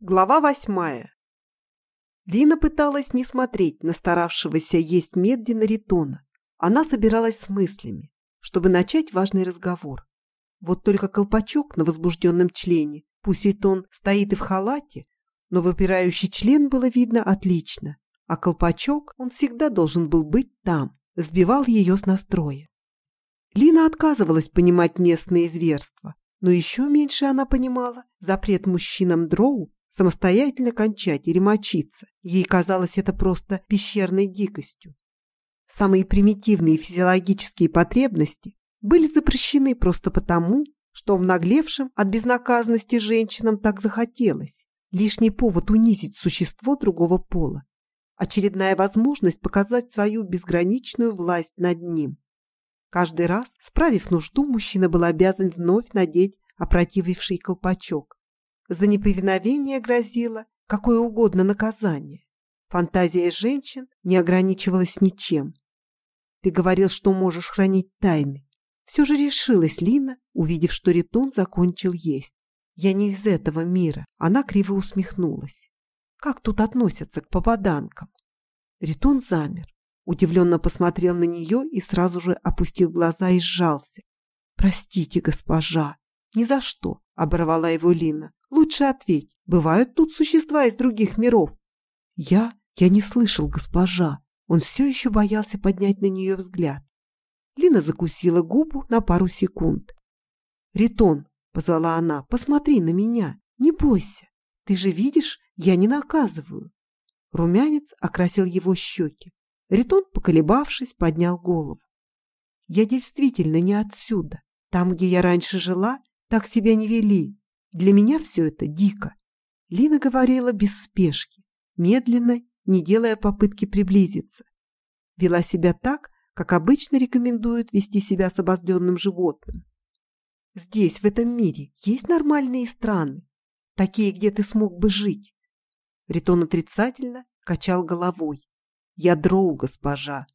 Глава восьмая. Лина пыталась не смотреть на старавшегося есть медленно Ритона. Она собиралась с мыслями, чтобы начать важный разговор. Вот только колпачок на возбужденном члене, пусть Ритон стоит и в халате, но выпирающий член было видно отлично, а колпачок, он всегда должен был быть там, сбивал ее с настроя. Лина отказывалась понимать местные зверства, но еще меньше она понимала запрет мужчинам дроу самостоятельно кончать или мочиться. Ей казалось это просто пещерной дикостью. Самые примитивные физиологические потребности были запрещены просто потому, что обнаглевшим от безнаказанности женщинам так захотелось. Лишний повод унизить существо другого пола. Очередная возможность показать свою безграничную власть над ним. Каждый раз, справив нужду, мужчина был обязан вновь надеть опротививший колпачок. За неповиновение грозило какое угодно наказание. Фантазия женщин не ограничивалась ничем. Ты говорил, что можешь хранить тайны. Все же решилась Лина, увидев, что Ритон закончил есть. Я не из этого мира. Она криво усмехнулась. Как тут относятся к попаданкам? Ритон замер, удивленно посмотрел на нее и сразу же опустил глаза и сжался. «Простите, госпожа!» «Ни за что!» – оборвала его Лина. Лучше ответь, бывают тут существа из других миров? Я? Я не слышал, госпожа. Он все еще боялся поднять на нее взгляд. Лина закусила губу на пару секунд. «Ритон», — позвала она, — «посмотри на меня, не бойся. Ты же видишь, я не наказываю». Румянец окрасил его щеки. Ритон, поколебавшись, поднял голову. «Я действительно не отсюда. Там, где я раньше жила, так себя не вели. Для меня все это дико. Лина говорила без спешки, медленно, не делая попытки приблизиться. Вела себя так, как обычно рекомендуют вести себя с обозленным животным. Здесь, в этом мире, есть нормальные страны, такие, где ты смог бы жить. Ритон отрицательно качал головой. Я дроу, госпожа.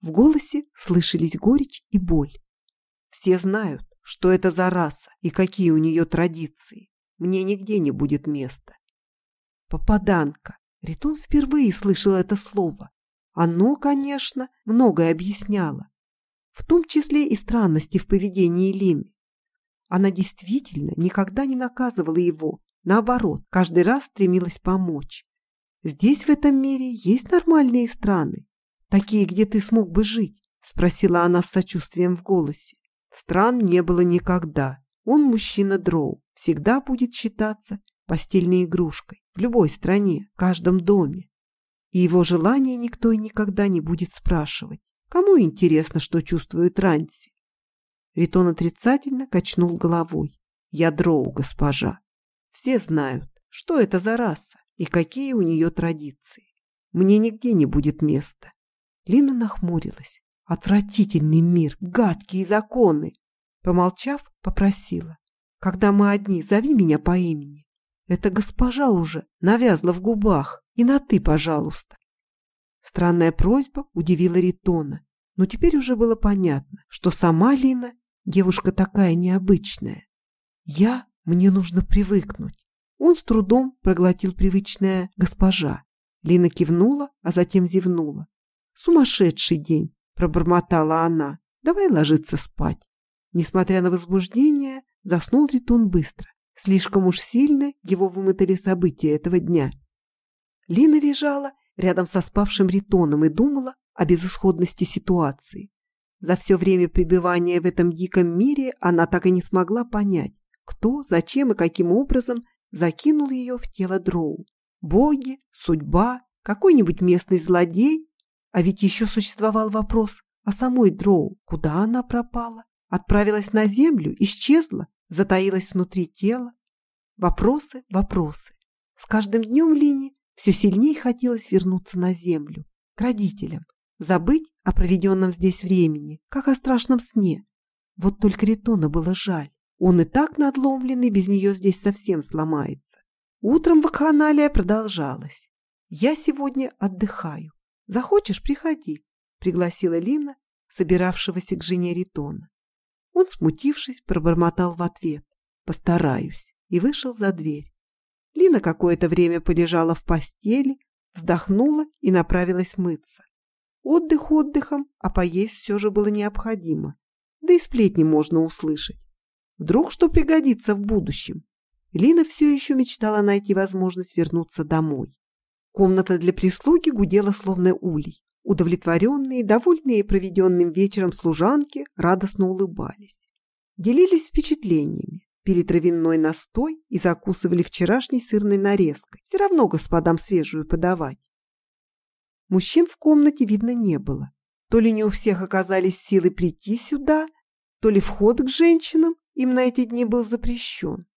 В голосе слышались горечь и боль. Все знают, что это за раса и какие у нее традиции. Мне нигде не будет места. Попаданка. Ритон впервые слышал это слово. Оно, конечно, многое объясняло. В том числе и странности в поведении Лины. Она действительно никогда не наказывала его. Наоборот, каждый раз стремилась помочь. Здесь, в этом мире, есть нормальные страны. Такие, где ты смог бы жить? Спросила она с сочувствием в голосе. Стран не было никогда. Он мужчина дроу, всегда будет считаться постельной игрушкой в любой стране, в каждом доме. И его желания никто и никогда не будет спрашивать. Кому интересно, что чувствует Ранси? Ритон отрицательно качнул головой. Я дроу, госпожа. Все знают, что это за раса и какие у нее традиции. Мне нигде не будет места. Лина нахмурилась. Отвратительный мир, гадкие законы. Помолчав, попросила. Когда мы одни, зови меня по имени. Эта госпожа уже навязла в губах. И на «ты», пожалуйста. Странная просьба удивила Ритона. Но теперь уже было понятно, что сама Лина девушка такая необычная. Я, мне нужно привыкнуть. Он с трудом проглотил привычная госпожа. Лина кивнула, а затем зевнула. Сумасшедший день пробормотала она. Давай ложиться спать. Несмотря на возбуждение, заснул Ритон быстро. Слишком уж сильно его вымотали события этого дня. Лина лежала рядом со спавшим Ритоном и думала о безысходности ситуации. За все время пребывания в этом диком мире она так и не смогла понять, кто, зачем и каким образом закинул ее в тело Дроу. Боги, судьба, какой-нибудь местный злодей а ведь еще существовал вопрос о самой Дроу. Куда она пропала? Отправилась на землю, исчезла, затаилась внутри тела. Вопросы, вопросы. С каждым днем Лине все сильнее хотелось вернуться на землю, к родителям, забыть о проведенном здесь времени, как о страшном сне. Вот только Ритона было жаль. Он и так надломленный, без нее здесь совсем сломается. Утром вакханалия продолжалась. Я сегодня отдыхаю. Захочешь, приходи, пригласила Лина, собиравшегося к жене Ритона. Он, смутившись, пробормотал в ответ: "Постараюсь" и вышел за дверь. Лина какое-то время полежала в постели, вздохнула и направилась мыться. Отдых отдыхом, а поесть все же было необходимо. Да и сплетни можно услышать. Вдруг что пригодится в будущем. Лина все еще мечтала найти возможность вернуться домой. Комната для прислуги гудела словно улей. Удовлетворенные, довольные проведенным вечером служанки радостно улыбались. Делились впечатлениями, пили травяной настой и закусывали вчерашней сырной нарезкой. Все равно господам свежую подавать. Мужчин в комнате видно не было. То ли не у всех оказались силы прийти сюда, то ли вход к женщинам им на эти дни был запрещен.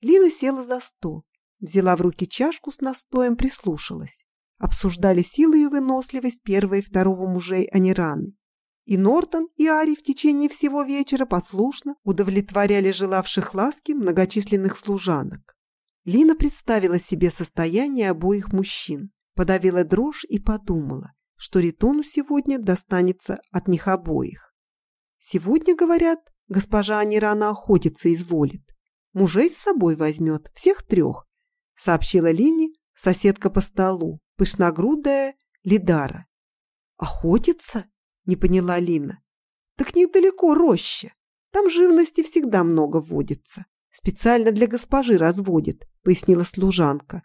Лина села за стол, взяла в руки чашку с настоем, прислушалась. Обсуждали силы и выносливость первого и второго мужей Анираны. И Нортон, и Ари в течение всего вечера послушно удовлетворяли желавших ласки многочисленных служанок. Лина представила себе состояние обоих мужчин, подавила дрожь и подумала, что Ритону сегодня достанется от них обоих. Сегодня, говорят, госпожа Анирана охотиться изволит. Мужей с собой возьмет, всех трех, сообщила Лине соседка по столу, пышногрудая Лидара. Охотиться? Не поняла Лина. Так недалеко роща. Там живности всегда много водится. Специально для госпожи разводит, пояснила служанка.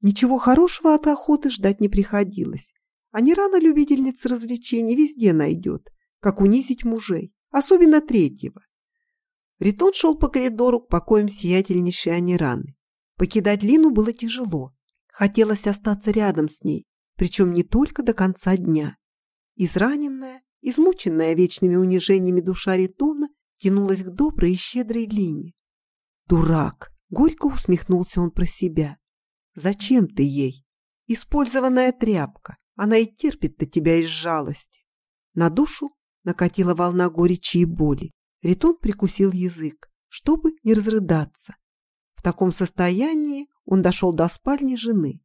Ничего хорошего от охоты ждать не приходилось. А не рано любительница развлечений везде найдет, как унизить мужей, особенно третьего. Ритон шел по коридору к покоям сиятельнейшей Анираны. Покидать Лину было тяжело. Хотелось остаться рядом с ней, причем не только до конца дня. Израненная, измученная вечными унижениями душа Ритона тянулась к доброй и щедрой Лине. «Дурак!» — горько усмехнулся он про себя. «Зачем ты ей? Использованная тряпка. Она и терпит-то тебя из жалости». На душу накатила волна горечи и боли. Ритон прикусил язык, чтобы не разрыдаться. В таком состоянии он дошел до спальни жены.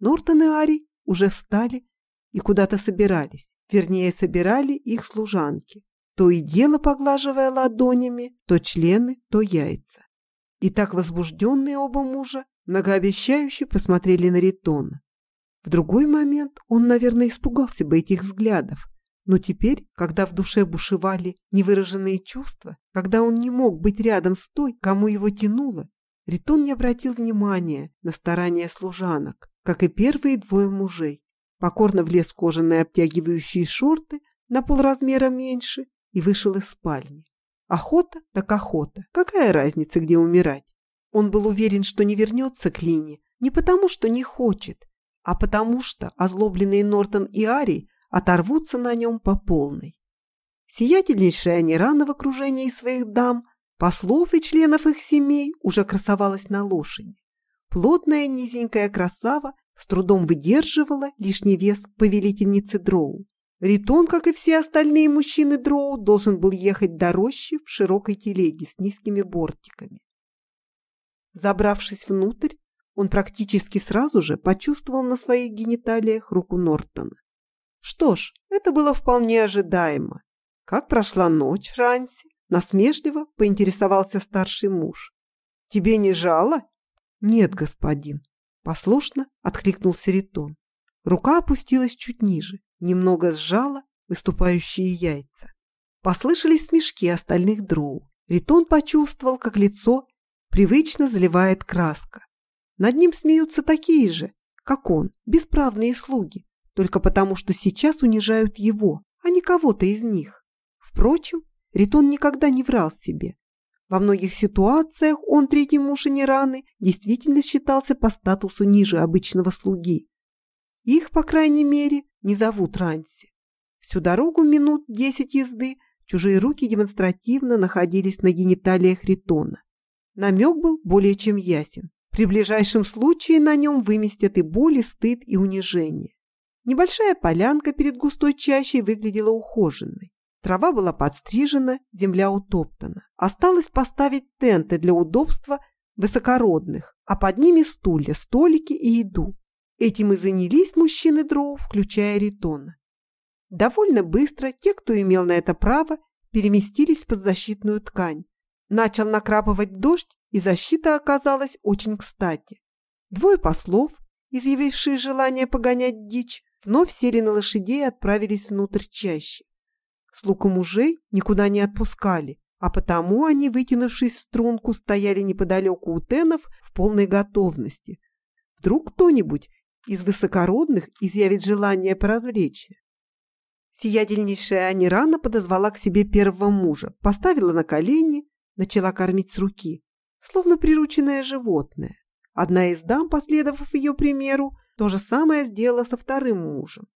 Нортон и Ари уже встали и куда-то собирались. Вернее, собирали их служанки. То и дело поглаживая ладонями то члены, то яйца. И так возбужденные оба мужа многообещающе посмотрели на Ритона. В другой момент он, наверное, испугался бы этих взглядов, но теперь, когда в душе бушевали невыраженные чувства, когда он не мог быть рядом с той, кому его тянуло, Ритон не обратил внимания на старания служанок, как и первые двое мужей. Покорно влез в кожаные обтягивающие шорты на полразмера меньше и вышел из спальни. Охота так охота. Какая разница, где умирать? Он был уверен, что не вернется к Лине не потому, что не хочет, а потому что озлобленные Нортон и Ари оторвутся на нем по полной. Сиятельнейшая Нерана в окружении своих дам, послов и членов их семей уже красовалась на лошади. Плотная низенькая красава с трудом выдерживала лишний вес повелительницы Дроу. Ритон, как и все остальные мужчины Дроу, должен был ехать до рощи в широкой телеге с низкими бортиками. Забравшись внутрь, он практически сразу же почувствовал на своих гениталиях руку Нортона. Что ж, это было вполне ожидаемо. Как прошла ночь, Ранси? Насмешливо поинтересовался старший муж. Тебе не жало? Нет, господин. Послушно откликнулся Ритон. Рука опустилась чуть ниже, немного сжала выступающие яйца. Послышались смешки остальных дроу. Ритон почувствовал, как лицо привычно заливает краска. Над ним смеются такие же, как он, бесправные слуги, только потому, что сейчас унижают его, а не кого-то из них. Впрочем, Ритон никогда не врал себе. Во многих ситуациях он, третий муж и раны, действительно считался по статусу ниже обычного слуги. Их, по крайней мере, не зовут Ранси. Всю дорогу минут десять езды чужие руки демонстративно находились на гениталиях Ритона. Намек был более чем ясен. При ближайшем случае на нем выместят и боль, и стыд, и унижение. Небольшая полянка перед густой чащей выглядела ухоженной. Трава была подстрижена, земля утоптана. Осталось поставить тенты для удобства высокородных, а под ними стулья, столики и еду. Этим и занялись мужчины дроу, включая Ритона. Довольно быстро те, кто имел на это право, переместились под защитную ткань. Начал накрапывать дождь, и защита оказалась очень кстати. Двое послов, изъявившие желание погонять дичь, вновь сели на лошадей и отправились внутрь чаще. Слуга мужей никуда не отпускали, а потому они, вытянувшись в струнку, стояли неподалеку у тенов в полной готовности. Вдруг кто-нибудь из высокородных изъявит желание поразвлечься. Сиядельнейшая Анирана подозвала к себе первого мужа, поставила на колени, начала кормить с руки, словно прирученное животное. Одна из дам, последовав ее примеру, то же самое сделала со вторым мужем.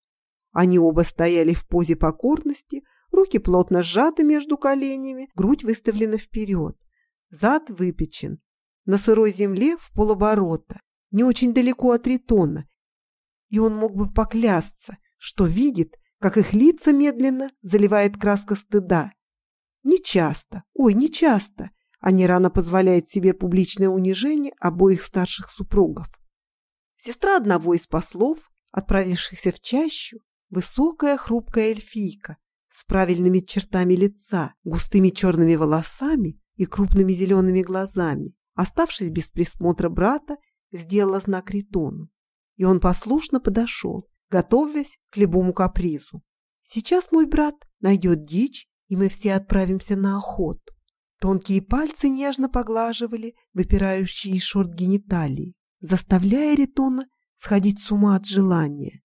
Они оба стояли в позе покорности, руки плотно сжаты между коленями, грудь выставлена вперед, зад выпечен. На сырой земле в полоборота, не очень далеко от ритона, и он мог бы поклясться, что видит, как их лица медленно заливает краска стыда. Нечасто, ой, нечасто, они рано позволяют себе публичное унижение обоих старших супругов. Сестра одного из послов, отправившихся в чащу, высокая хрупкая эльфийка с правильными чертами лица, густыми черными волосами и крупными зелеными глазами, оставшись без присмотра брата, сделала знак Ритону. И он послушно подошел, готовясь к любому капризу. Сейчас мой брат найдет дичь, и мы все отправимся на охоту. Тонкие пальцы нежно поглаживали выпирающие из шорт гениталии, заставляя Ритона сходить с ума от желания.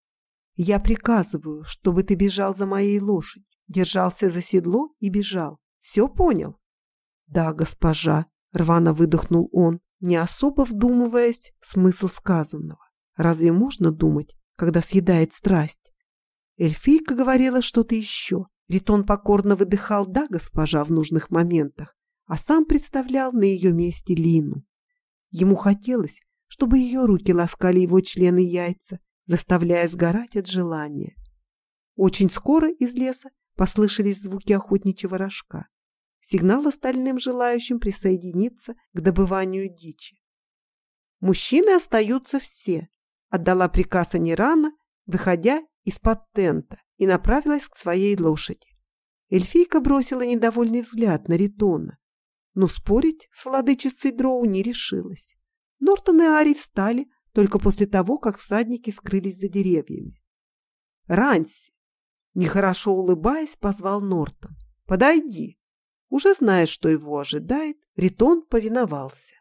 Я приказываю, чтобы ты бежал за моей лошадью, держался за седло и бежал. Все понял? Да, госпожа, рвано выдохнул он, не особо вдумываясь в смысл сказанного. Разве можно думать, когда съедает страсть. Эльфийка говорила что-то еще. Ритон покорно выдыхал «да, госпожа» в нужных моментах, а сам представлял на ее месте Лину. Ему хотелось, чтобы ее руки ласкали его члены яйца, заставляя сгорать от желания. Очень скоро из леса послышались звуки охотничьего рожка. Сигнал остальным желающим присоединиться к добыванию дичи. Мужчины остаются все, отдала приказ Анирана, выходя из-под тента, и направилась к своей лошади. Эльфийка бросила недовольный взгляд на Ритона, но спорить с владычицей Дроу не решилась. Нортон и Ари встали только после того, как всадники скрылись за деревьями. «Ранси!» Нехорошо улыбаясь, позвал Нортон. «Подойди!» Уже зная, что его ожидает, Ритон повиновался.